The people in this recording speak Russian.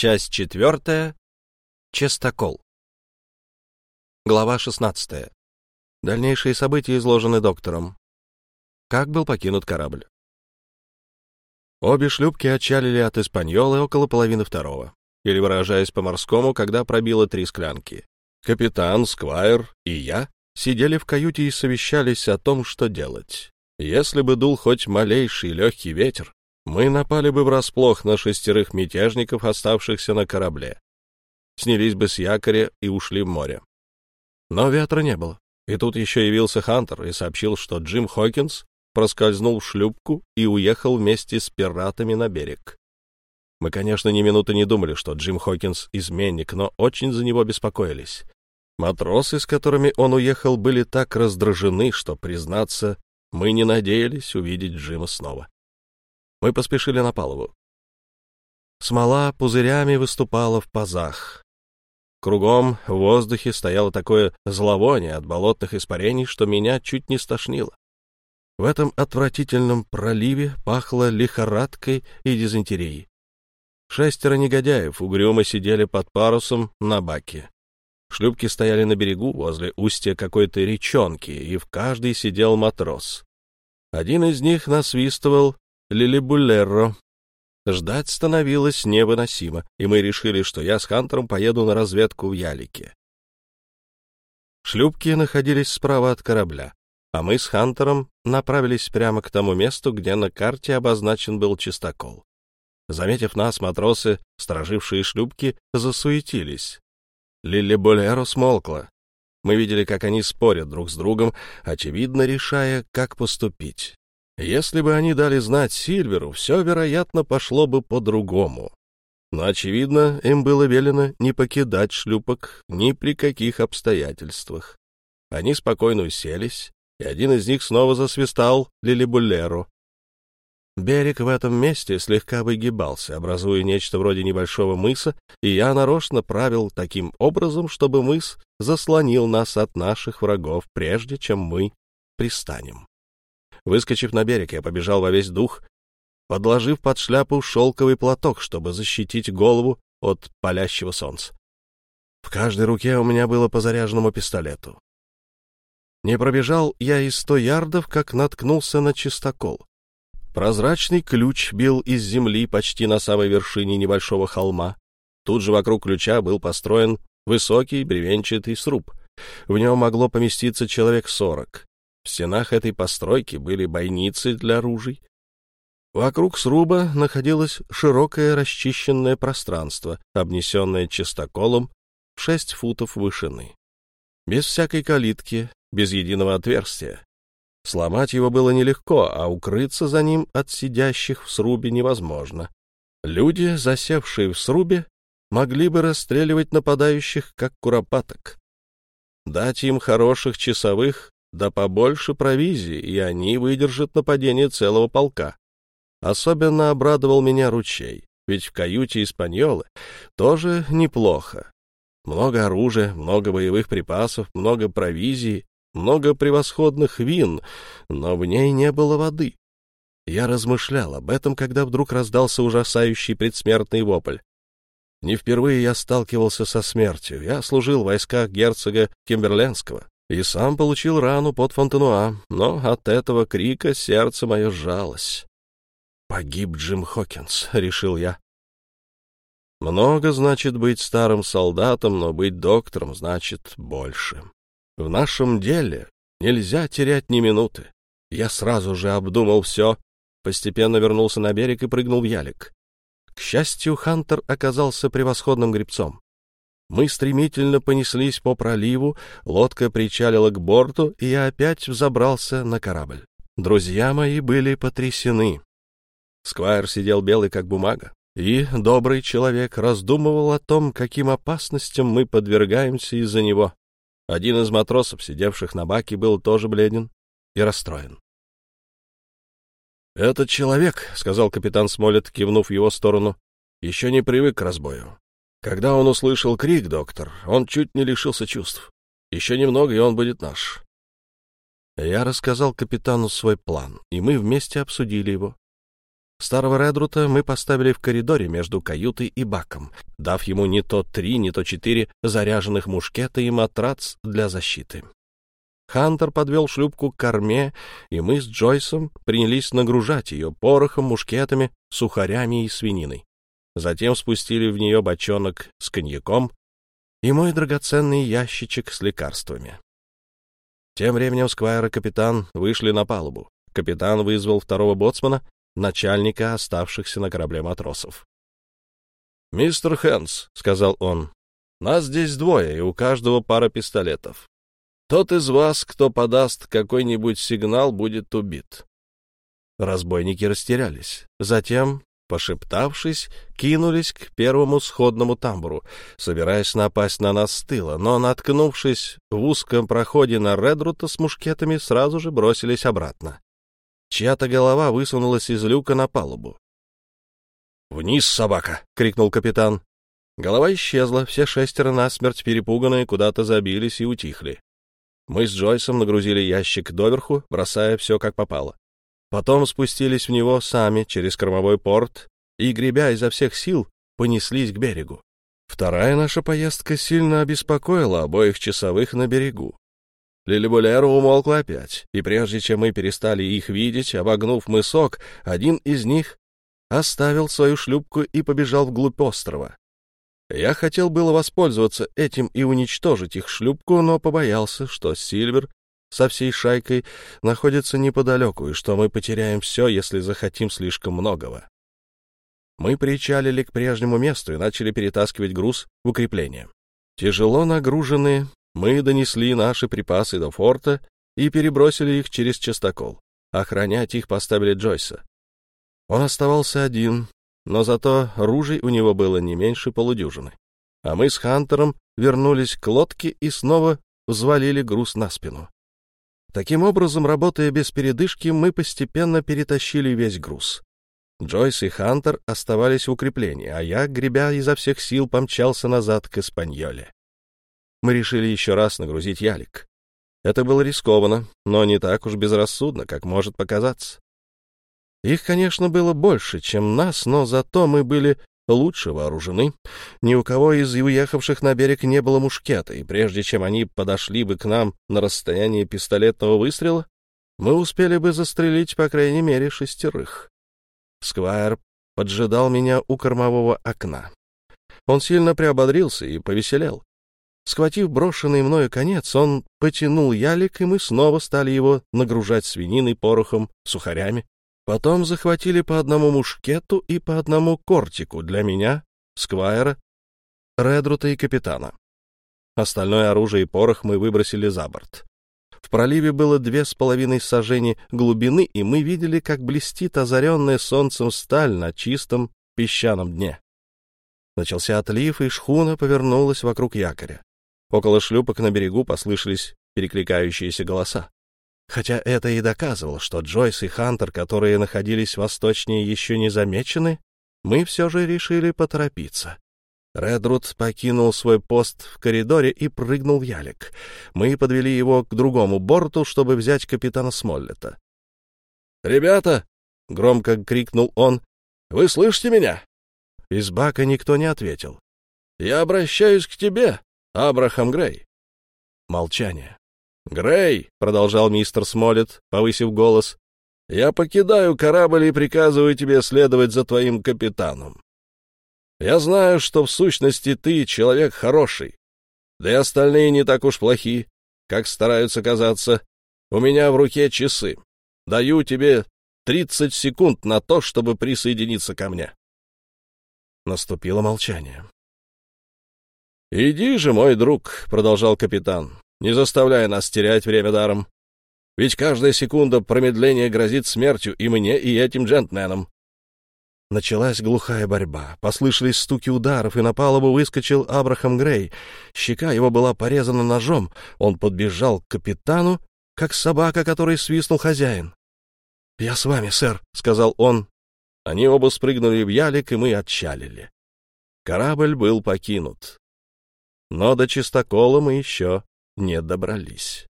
Часть четвертая. Чистокол. Глава шестнадцатая. Дальнейшие события изложены доктором. Как был покинут корабль? Обе шлюпки отчалили от Испаньолы около половины второго, или, выражаясь по-морскому, когда пробило три склянки. Капитан, Сквайр и я сидели в каюте и совещались о том, что делать. Если бы дул хоть малейший легкий ветер, мы напали бы врасплох на шестерых мятежников, оставшихся на корабле. Снялись бы с якоря и ушли в море. Но ветра не было. И тут еще явился Хантер и сообщил, что Джим Хокинс проскользнул в шлюпку и уехал вместе с пиратами на берег. Мы, конечно, ни минуты не думали, что Джим Хокинс — изменник, но очень за него беспокоились. Матросы, с которыми он уехал, были так раздражены, что, признаться, мы не надеялись увидеть Джима снова. Мы поспешили на палубу. Смола пузырями выступала в пазах. Кругом в воздухе стояло такое зловоние от болотных испарений, что меня чуть не стошнило. В этом отвратительном проливе пахло лихорадкой и дизентерией. Шестеро негодяев угрюмо сидели под парусом на баке. Шлюпки стояли на берегу возле устья какой-то речонки, и в каждой сидел матрос. Один из них насвистывал Лилибулерро. Ждать становилось невыносимо, и мы решили, что я с Хантером поеду на разведку в Ялике. Шлюпки находились справа от корабля, а мы с Хантером направились прямо к тому месту, где на карте обозначен был чистокол. Заметив нас, матросы, сторожившие шлюпки, засуетились. Лили Болеро смолкла. Мы видели, как они спорят друг с другом, очевидно решая, как поступить. Если бы они дали знать Сильверу, все, вероятно, пошло бы по-другому. Но, очевидно, им было велено не покидать шлюпок ни при каких обстоятельствах. Они спокойно уселись, и один из них снова засвистал Лилибулеру. Берег в этом месте слегка выгибался, образуя нечто вроде небольшого мыса, и я нарочно правил таким образом, чтобы мыс заслонил нас от наших врагов, прежде чем мы пристанем. Выскочив на берег, я побежал во весь дух, подложив под шляпу шелковый платок, чтобы защитить голову от палящего солнца. В каждой руке у меня было по заряженному пистолету. Не пробежал я и сто ярдов, как наткнулся на чистокол. Прозрачный ключ бил из земли почти на самой вершине небольшого холма. Тут же вокруг ключа был построен высокий бревенчатый сруб. В нем могло поместиться человек сорок. В стенах этой постройки были бойницы для ружей. Вокруг сруба находилось широкое расчищенное пространство, обнесенное чистоколом в шесть футов вышины. Без всякой калитки, без единого отверстия. Сломать его было нелегко, а укрыться за ним от сидящих в срубе невозможно. Люди, засевшие в срубе, могли бы расстреливать нападающих, как куропаток. Дать им хороших часовых да побольше провизии, и они выдержат нападение целого полка. Особенно обрадовал меня ручей, ведь в каюте Испаньолы тоже неплохо. Много оружия, много боевых припасов, много провизии, много превосходных вин, но в ней не было воды. Я размышлял об этом, когда вдруг раздался ужасающий предсмертный вопль. Не впервые я сталкивался со смертью. Я служил в войсках герцога Кимберленского и сам получил рану под Фонтенуа, но от этого крика сердце мое сжалось. «Погиб Джим Хокинс», — решил я. Много значит быть старым солдатом, но быть доктором значит больше. В нашем деле нельзя терять ни минуты. Я сразу же обдумал все, постепенно вернулся на берег и прыгнул в ялик. К счастью, Хантер оказался превосходным гребцом. Мы стремительно понеслись по проливу, лодка причалила к борту, и я опять взобрался на корабль. Друзья мои были потрясены. Сквайр сидел белый, как бумага, и добрый человек раздумывал о том, каким опасностям мы подвергаемся из-за него. Один из матросов, сидевших на баке, был тоже бледен и расстроен. «Этот человек, — сказал капитан Смолет, кивнув в его сторону, — еще не привык к разбою. Когда он услышал крик, доктор, он чуть не лишился чувств. Еще немного, и он будет наш. Я рассказал капитану свой план, и мы вместе обсудили его. Старого Редрута мы поставили в коридоре между каютой и баком, дав ему не то три, не то четыре заряженных мушкета и матрац для защиты. Хантер подвел шлюпку к корме, и мы с Джойсом принялись нагружать ее порохом, мушкетами, сухарями и свининой. Затем спустили в нее бочонок с коньяком и мой драгоценный ящичек с лекарствами. Тем временем Сквайр и капитан вышли на палубу. Капитан вызвал второго боцмана, начальника оставшихся на корабле матросов. «Мистер Хэнс», — сказал он, — «нас здесь двое, и у каждого пара пистолетов. Тот из вас, кто подаст какой-нибудь сигнал, будет убит». Разбойники растерялись. Затем, пошептавшись, кинулись к первому сходному тамбуру, собираясь напасть на нас с тыла, но, наткнувшись в узком проходе на Редрута с мушкетами, сразу же бросились обратно. Чья-то голова высунулась из люка на палубу. «Вниз, собака!» — крикнул капитан. Голова исчезла, все шестеро насмерть перепуганные куда-то забились и утихли. Мы с Джойсом нагрузили ящик доверху, бросая все как попало. Потом спустились в него сами через кормовой порт и, гребя изо всех сил, понеслись к берегу. Вторая наша поездка сильно обеспокоила обоих часовых на берегу. Лилибулера умолкла опять, и прежде чем мы перестали их видеть, обогнув мысок, один из них оставил свою шлюпку и побежал вглубь острова. Я хотел было воспользоваться этим и уничтожить их шлюпку, но побоялся, что Сильвер со всей шайкой находится неподалеку, и что мы потеряем все, если захотим слишком многого. Мы причалили к прежнему месту и начали перетаскивать груз в укрепление. Тяжело нагруженные, мы донесли наши припасы до форта и перебросили их через частокол. Охранять их поставили Джойса. Он оставался один, но зато ружей у него было не меньше полудюжины. А мы с Хантером вернулись к лодке и снова взвалили груз на спину. Таким образом, работая без передышки, мы постепенно перетащили весь груз. Джойс и Хантер оставались в укреплении, а я, гребя изо всех сил, помчался назад к Испаньоле мы решили еще раз нагрузить ялик. Это было рискованно, но не так уж безрассудно, как может показаться. Их, конечно, было больше, чем нас, но зато мы были лучше вооружены. Ни у кого из уехавших на берег не было мушкета, и прежде чем они подошли бы к нам на расстояние пистолетного выстрела, мы успели бы застрелить по крайней мере шестерых. Сквайр поджидал меня у кормового окна. Он сильно приободрился и повеселел. Схватив брошенный мною конец, он потянул ялик, и мы снова стали его нагружать свининой, порохом, сухарями. Потом захватили по одному мушкету и по одному кортику для меня, сквайра, редрута и капитана. Остальное оружие и порох мы выбросили за борт. В проливе было две с половиной сажени глубины, и мы видели, как блестит озаренная солнцем сталь на чистом песчаном дне. Начался отлив, и шхуна повернулась вокруг якоря. Около шлюпок на берегу послышались перекликающиеся голоса. Хотя это и доказывало, что Джойс и Хантер, которые находились восточнее, еще не замечены, мы все же решили поторопиться. Редруд покинул свой пост в коридоре и прыгнул в ялик. Мы подвели его к другому борту, чтобы взять капитана Смоллета. «Ребята!» — громко крикнул он. «Вы слышите меня?» Из бака никто не ответил. «Я обращаюсь к тебе, Абрахам Грей. Молчание. «Грей», — продолжал мистер Смолет, повысив голос, — «я покидаю корабль и приказываю тебе следовать за твоим капитаном. Я знаю, что в сущности ты человек хороший, да и остальные не так уж плохи, как стараются казаться. У меня в руке часы. Даю тебе тридцать секунд на то, чтобы присоединиться ко мне». Наступило молчание. «Иди же, мой друг», — продолжал капитан, — «не заставляя нас терять время даром. Ведь каждая секунда промедления грозит смертью и мне, и этим джентльменам». Началась глухая борьба. Послышались стуки ударов, и на палубу выскочил Абрахам Грей. Щека его была порезана ножом. Он подбежал к капитану, как собака, которой свистнул хозяин. «Я с вами, сэр», — сказал он. Они оба спрыгнули в ялик, и мы отчалили. Корабль был покинут но до чистокола мы еще не добрались.